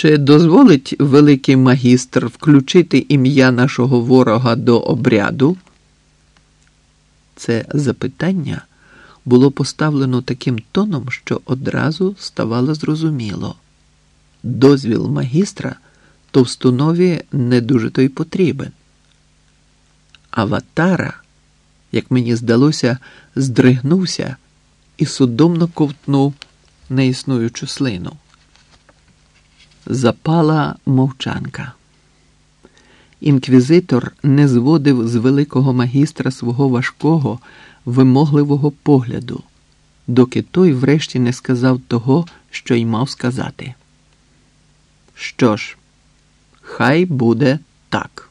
Чи дозволить великий магістр включити ім'я нашого ворога до обряду? Це запитання було поставлено таким тоном, що одразу ставало зрозуміло. Дозвіл магістра товстунові не дуже то й потрібен. Аватара, як мені здалося, здригнувся і судомно ковтнув неіснуючу слину. Запала мовчанка. Інквізитор не зводив з великого магістра свого важкого, вимогливого погляду, доки той врешті не сказав того, що й мав сказати. Що ж, хай буде так.